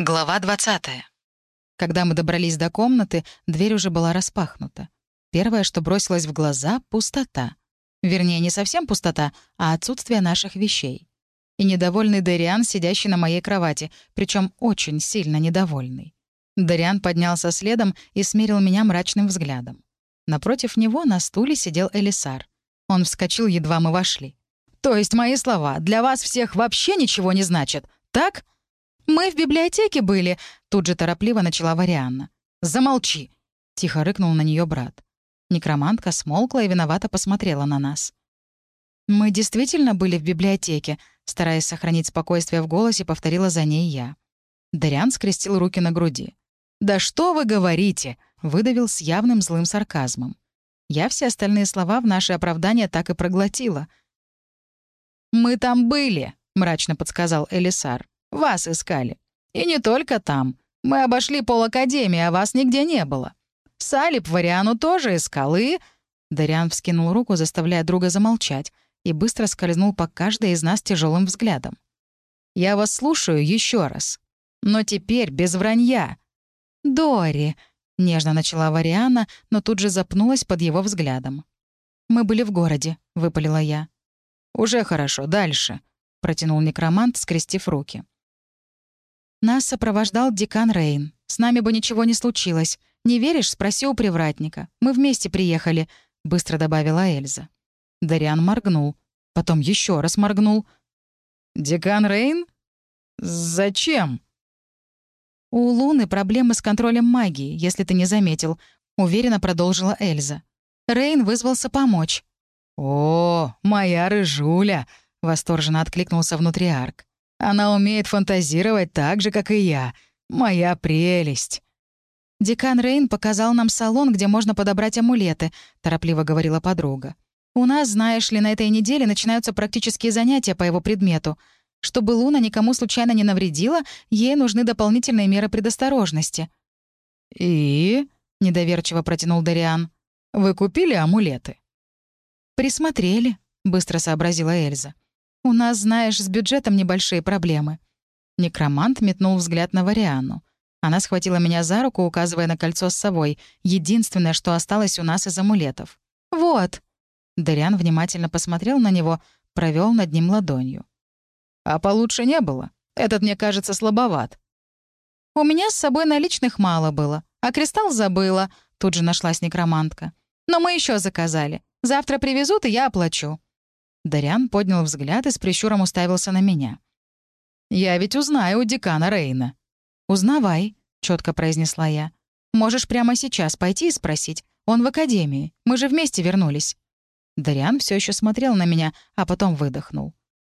Глава 20. Когда мы добрались до комнаты, дверь уже была распахнута. Первое, что бросилось в глаза — пустота. Вернее, не совсем пустота, а отсутствие наших вещей. И недовольный Дариан, сидящий на моей кровати, причем очень сильно недовольный. Дариан поднялся следом и смерил меня мрачным взглядом. Напротив него на стуле сидел Элисар. Он вскочил, едва мы вошли. «То есть мои слова для вас всех вообще ничего не значат, так?» «Мы в библиотеке были», — тут же торопливо начала Варианна. «Замолчи», — тихо рыкнул на нее брат. Некромантка смолкла и виновато посмотрела на нас. «Мы действительно были в библиотеке», — стараясь сохранить спокойствие в голосе, повторила за ней я. Дариан скрестил руки на груди. «Да что вы говорите?» — выдавил с явным злым сарказмом. Я все остальные слова в наше оправдание так и проглотила. «Мы там были», — мрачно подсказал Элисар. Вас искали. И не только там. Мы обошли пол Академии, а вас нигде не было. Салип Вариану тоже искал, и...» Дариан вскинул руку, заставляя друга замолчать, и быстро скользнул по каждой из нас тяжелым взглядом. «Я вас слушаю еще раз. Но теперь без вранья». «Дори», — нежно начала Вариана, но тут же запнулась под его взглядом. «Мы были в городе», — выпалила я. «Уже хорошо, дальше», — протянул некромант, скрестив руки. Нас сопровождал декан Рейн. С нами бы ничего не случилось. Не веришь? Спроси у привратника. Мы вместе приехали», — быстро добавила Эльза. Дариан моргнул. Потом еще раз моргнул. «Декан Рейн? Зачем?» «У Луны проблемы с контролем магии, если ты не заметил», — уверенно продолжила Эльза. Рейн вызвался помочь. «О, моя рыжуля!» — восторженно откликнулся внутриарк. Она умеет фантазировать так же, как и я. Моя прелесть». «Декан Рейн показал нам салон, где можно подобрать амулеты», — торопливо говорила подруга. «У нас, знаешь ли, на этой неделе начинаются практические занятия по его предмету. Чтобы Луна никому случайно не навредила, ей нужны дополнительные меры предосторожности». «И?» — недоверчиво протянул Дариан. «Вы купили амулеты?» «Присмотрели», — быстро сообразила Эльза. «У нас, знаешь, с бюджетом небольшие проблемы». Некромант метнул взгляд на Вариану. Она схватила меня за руку, указывая на кольцо с совой, единственное, что осталось у нас из амулетов. «Вот». Дариан внимательно посмотрел на него, провел над ним ладонью. «А получше не было. Этот, мне кажется, слабоват». «У меня с собой наличных мало было, а кристалл забыла», — тут же нашлась некромантка. «Но мы еще заказали. Завтра привезут, и я оплачу». Дарян поднял взгляд и с прищуром уставился на меня. «Я ведь узнаю у декана Рейна». «Узнавай», — четко произнесла я. «Можешь прямо сейчас пойти и спросить. Он в академии. Мы же вместе вернулись». Дариан все еще смотрел на меня, а потом выдохнул.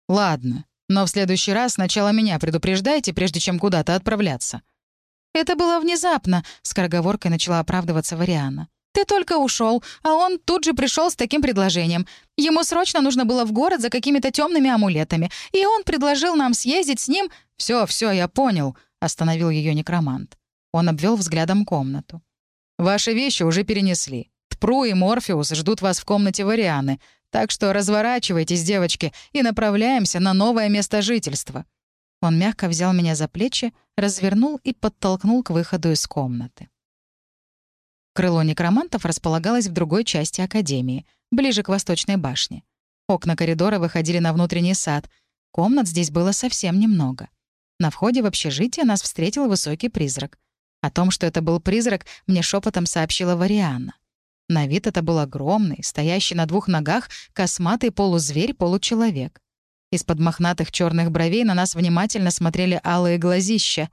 «Ладно, но в следующий раз сначала меня предупреждайте, прежде чем куда-то отправляться». «Это было внезапно», — скороговоркой начала оправдываться Вариана. Ты только ушел, а он тут же пришел с таким предложением. Ему срочно нужно было в город за какими-то темными амулетами, и он предложил нам съездить с ним. Все, все, я понял, остановил ее некромант. Он обвел взглядом комнату. Ваши вещи уже перенесли. Тпру и Морфеус ждут вас в комнате Варианы, так что разворачивайтесь, девочки, и направляемся на новое место жительства. Он мягко взял меня за плечи, развернул и подтолкнул к выходу из комнаты. Крыло некромантов располагалось в другой части Академии, ближе к восточной башне. Окна коридора выходили на внутренний сад. Комнат здесь было совсем немного. На входе в общежитие нас встретил высокий призрак. О том, что это был призрак, мне шепотом сообщила Варианна. На вид это был огромный, стоящий на двух ногах, косматый полузверь-получеловек. Из-под мохнатых черных бровей на нас внимательно смотрели алые глазища.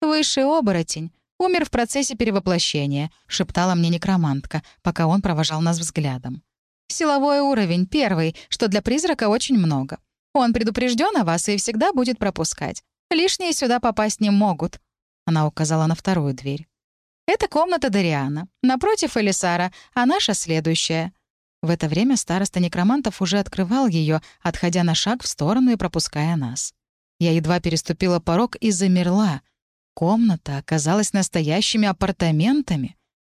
«Высший оборотень», «Умер в процессе перевоплощения», — шептала мне некромантка, пока он провожал нас взглядом. «Силовой уровень, первый, что для призрака очень много. Он предупрежден о вас и всегда будет пропускать. Лишние сюда попасть не могут». Она указала на вторую дверь. «Это комната Дариана. Напротив Элисара, а наша следующая». В это время староста некромантов уже открывал ее, отходя на шаг в сторону и пропуская нас. Я едва переступила порог и замерла — Комната оказалась настоящими апартаментами.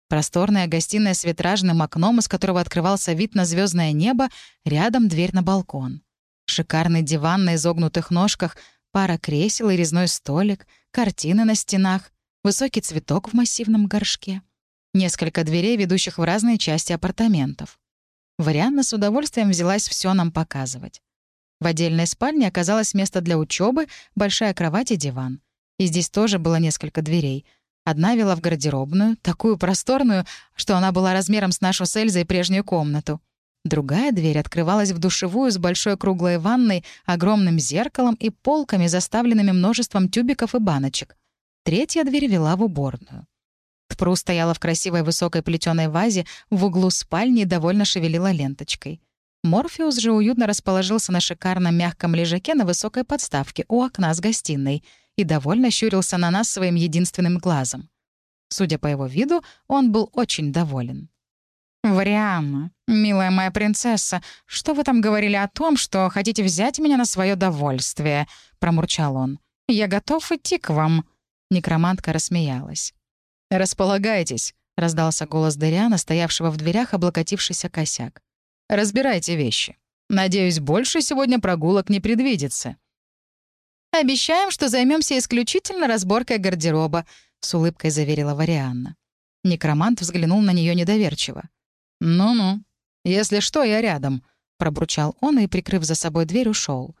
Просторная гостиная с витражным окном, из которого открывался вид на звездное небо, рядом дверь на балкон. Шикарный диван на изогнутых ножках, пара кресел и резной столик, картины на стенах, высокий цветок в массивном горшке, несколько дверей, ведущих в разные части апартаментов. Варианна с удовольствием взялась все нам показывать. В отдельной спальне оказалось место для учебы, большая кровать и диван. И здесь тоже было несколько дверей. Одна вела в гардеробную, такую просторную, что она была размером с нашу с Эльзой прежнюю комнату. Другая дверь открывалась в душевую с большой круглой ванной, огромным зеркалом и полками, заставленными множеством тюбиков и баночек. Третья дверь вела в уборную. Тпру стояла в красивой высокой плетеной вазе в углу спальни и довольно шевелила ленточкой. Морфеус же уютно расположился на шикарном мягком лежаке на высокой подставке у окна с гостиной и довольно щурился на нас своим единственным глазом. Судя по его виду, он был очень доволен. «Варианна, милая моя принцесса, что вы там говорили о том, что хотите взять меня на свое довольствие?» — промурчал он. «Я готов идти к вам». Некромантка рассмеялась. «Располагайтесь», — раздался голос Дариана, стоявшего в дверях, облокотившийся косяк. «Разбирайте вещи. Надеюсь, больше сегодня прогулок не предвидится». «Обещаем, что займемся исключительно разборкой гардероба», — с улыбкой заверила Варианна. Некромант взглянул на нее недоверчиво. «Ну-ну. Если что, я рядом», — пробурчал он и, прикрыв за собой дверь, ушел.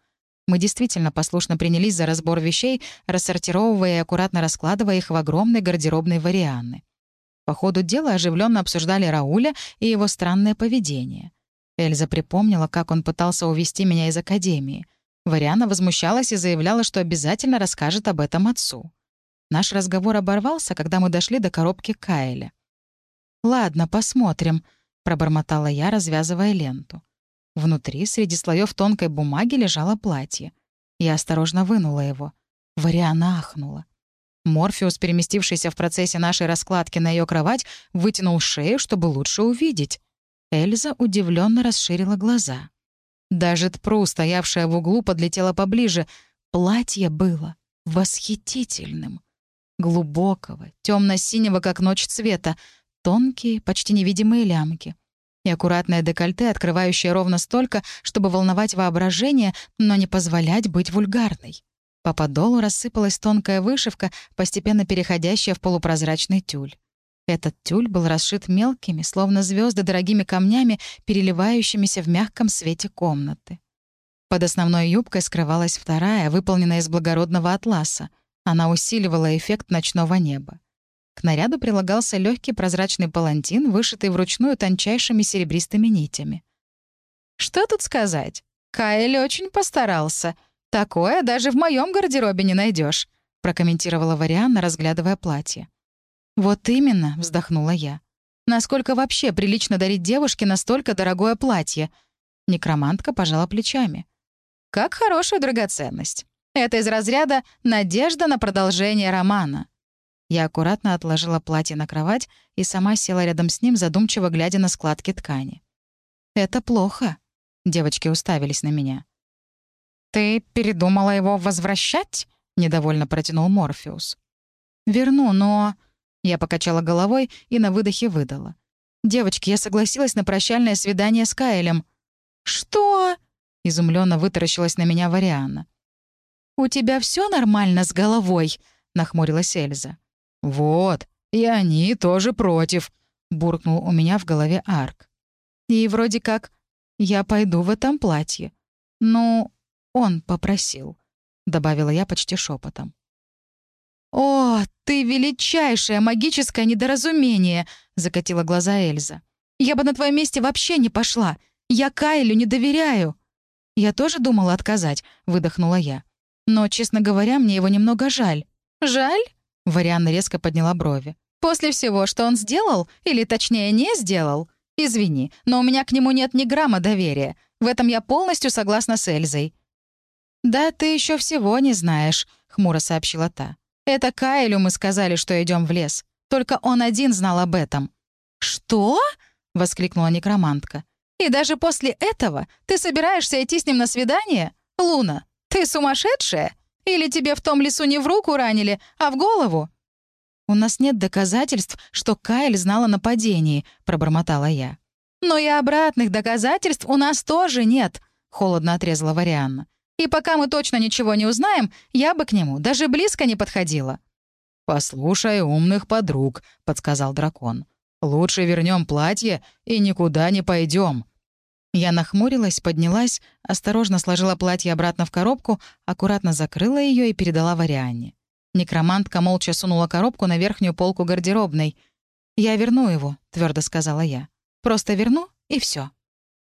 Мы действительно послушно принялись за разбор вещей, рассортировывая и аккуратно раскладывая их в огромной гардеробной варианны. По ходу дела оживленно обсуждали Рауля и его странное поведение. Эльза припомнила, как он пытался увести меня из академии. Вариана возмущалась и заявляла, что обязательно расскажет об этом отцу. Наш разговор оборвался, когда мы дошли до коробки Кайля. «Ладно, посмотрим», — пробормотала я, развязывая ленту. Внутри, среди слоев тонкой бумаги, лежало платье. Я осторожно вынула его. Вариана ахнула. Морфеус, переместившийся в процессе нашей раскладки на ее кровать, вытянул шею, чтобы лучше увидеть. Эльза удивленно расширила глаза. Даже Тпру, стоявшая в углу, подлетела поближе. Платье было восхитительным. Глубокого, темно синего как ночь цвета, тонкие, почти невидимые лямки — и аккуратное декольте, открывающее ровно столько, чтобы волновать воображение, но не позволять быть вульгарной. По подолу рассыпалась тонкая вышивка, постепенно переходящая в полупрозрачный тюль. Этот тюль был расшит мелкими, словно звезды дорогими камнями, переливающимися в мягком свете комнаты. Под основной юбкой скрывалась вторая, выполненная из благородного атласа. Она усиливала эффект ночного неба. К наряду прилагался легкий прозрачный палантин, вышитый вручную тончайшими серебристыми нитями. Что тут сказать? Каэль очень постарался. Такое даже в моем гардеробе не найдешь, прокомментировала Варианна, разглядывая платье. Вот именно, вздохнула я. Насколько вообще прилично дарить девушке настолько дорогое платье? Некромантка пожала плечами. Как хорошая драгоценность. Это из разряда «надежда на продолжение романа». Я аккуратно отложила платье на кровать и сама села рядом с ним, задумчиво глядя на складки ткани. «Это плохо», — девочки уставились на меня. «Ты передумала его возвращать?» — недовольно протянул Морфеус. «Верну, но...» Я покачала головой и на выдохе выдала. «Девочки, я согласилась на прощальное свидание с Каэлем». «Что?» — изумленно вытаращилась на меня Варианна. «У тебя все нормально с головой?» — нахмурилась Эльза. «Вот, и они тоже против», — буркнул у меня в голове Арк. «И вроде как я пойду в этом платье. Ну, он попросил», — добавила я почти шепотом. «О, ты величайшее магическое недоразумение!» — закатила глаза Эльза. «Я бы на твоем месте вообще не пошла. Я Кайлю не доверяю». «Я тоже думала отказать», — выдохнула я. «Но, честно говоря, мне его немного жаль». «Жаль?» Варианна резко подняла брови. «После всего, что он сделал, или точнее не сделал, извини, но у меня к нему нет ни грамма доверия. В этом я полностью согласна с Эльзой». «Да ты еще всего не знаешь», — хмуро сообщила та. «Это Кайлю мы сказали, что идем в лес. Только он один знал об этом». «Что?» — воскликнула некромантка. «И даже после этого ты собираешься идти с ним на свидание? Луна, ты сумасшедшая? Или тебе в том лесу не в руку ранили, а в голову?» «У нас нет доказательств, что Кайл знал о нападении», — пробормотала я. «Но и обратных доказательств у нас тоже нет», — холодно отрезала Варианна. И пока мы точно ничего не узнаем, я бы к нему даже близко не подходила». «Послушай умных подруг», — подсказал дракон. «Лучше вернем платье и никуда не пойдем. Я нахмурилась, поднялась, осторожно сложила платье обратно в коробку, аккуратно закрыла ее и передала Варианне. Некромантка молча сунула коробку на верхнюю полку гардеробной. «Я верну его», — твердо сказала я. «Просто верну, и все.